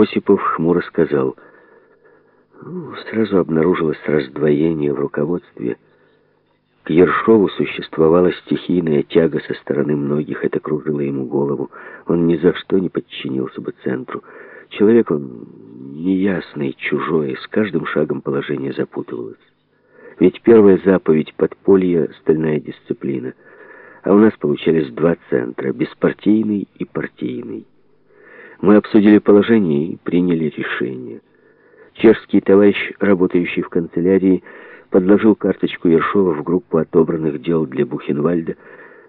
Осипов хмуро сказал, ну, сразу обнаружилось раздвоение в руководстве. К Ершову существовала стихийная тяга со стороны многих, это кружило ему голову. Он ни за что не подчинился бы центру. Человек он неясный, чужой, с каждым шагом положение запутывалось. Ведь первая заповедь подполья — стальная дисциплина. А у нас получались два центра — беспартийный и партийный. Мы обсудили положение и приняли решение. Чешский товарищ, работающий в канцелярии, подложил карточку Ершова в группу отобранных дел для Бухенвальда,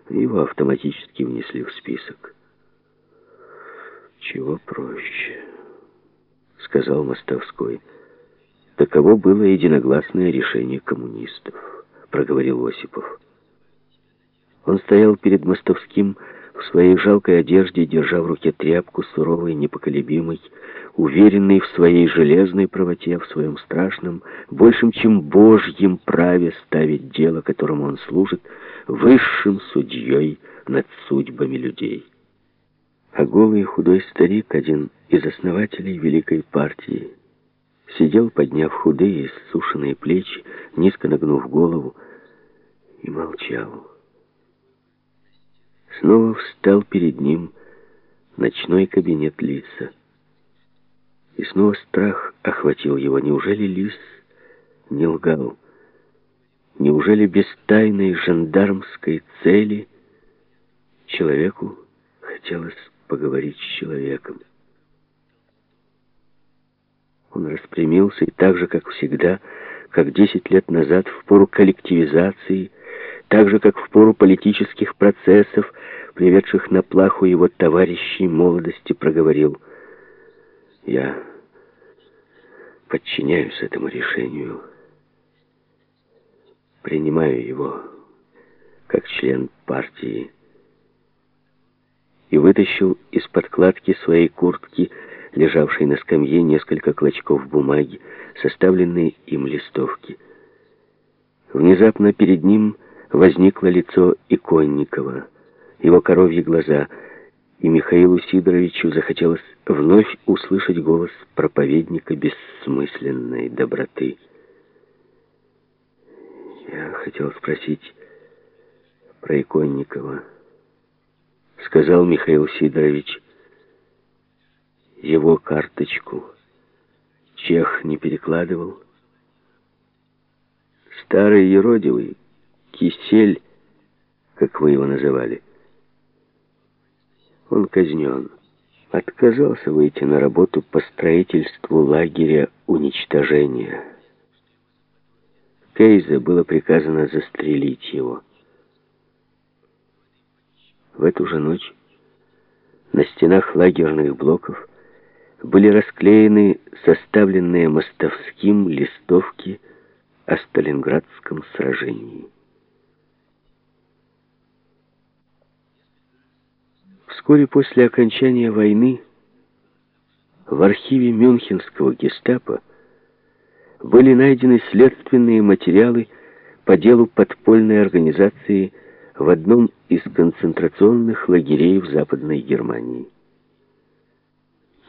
его автоматически внесли в список. «Чего проще?» — сказал Мостовской. «Таково было единогласное решение коммунистов», — проговорил Осипов. Он стоял перед Мостовским, в своей жалкой одежде, держа в руке тряпку, суровой, непоколебимой, уверенный в своей железной правоте, в своем страшном, большем, чем божьем праве ставить дело, которому он служит, высшим судьей над судьбами людей. А голый худой старик, один из основателей Великой партии, сидел, подняв худые, иссушенные плечи, низко нагнув голову, и молчал. Снова встал перед ним ночной кабинет Лиса. И снова страх охватил его. Неужели Лис не лгал? Неужели без тайной жандармской цели человеку хотелось поговорить с человеком? Он распрямился и так же, как всегда, как десять лет назад, в пору коллективизации, так же, как в пору политических процессов, приведших на плаху его товарищей молодости, проговорил «Я подчиняюсь этому решению, принимаю его как член партии» и вытащил из подкладки своей куртки, лежавшей на скамье, несколько клочков бумаги, составленные им листовки. Внезапно перед ним возникло лицо Иконникова, его коровьи глаза, и Михаилу Сидоровичу захотелось вновь услышать голос проповедника бессмысленной доброты. «Я хотел спросить про Иконникова», — сказал Михаил Сидорович. «Его карточку чех не перекладывал. Старый еродивый, кисель, как вы его называли, он казнен. Отказался выйти на работу по строительству лагеря уничтожения. Кейзе было приказано застрелить его. В эту же ночь на стенах лагерных блоков были расклеены составленные Мостовским листовки о Сталинградском сражении. Вскоре после окончания войны в архиве Мюнхенского гестапо были найдены следственные материалы по делу подпольной организации в одном из концентрационных лагерей в Западной Германии.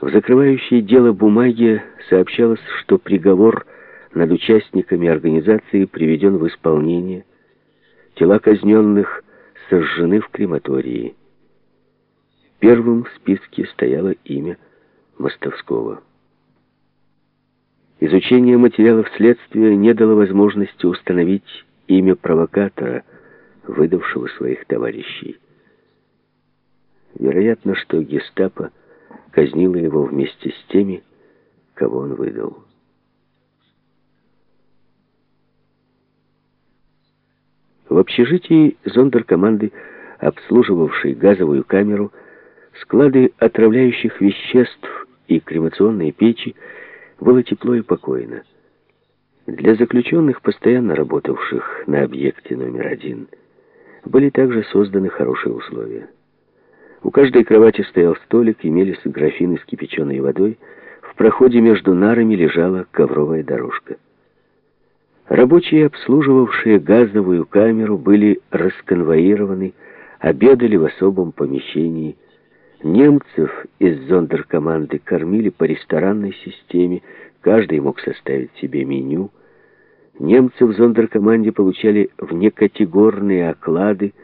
В закрывающей дело бумаге сообщалось, что приговор над участниками организации приведен в исполнение, тела казненных сожжены в крематории. Первым в списке стояло имя Мостовского. Изучение материалов следствия не дало возможности установить имя провокатора, выдавшего своих товарищей. Вероятно, что гестапо казнило его вместе с теми, кого он выдал. В общежитии зондеркоманды, обслуживавшей газовую камеру, Склады отравляющих веществ и кремационные печи было тепло и покойно. Для заключенных, постоянно работавших на объекте номер один, были также созданы хорошие условия. У каждой кровати стоял столик, имелись графины с кипяченой водой, в проходе между нарами лежала ковровая дорожка. Рабочие, обслуживавшие газовую камеру, были расконвоированы, обедали в особом помещении, Немцев из зондеркоманды кормили по ресторанной системе, каждый мог составить себе меню. Немцы в зондеркоманде получали внекатегорные оклады,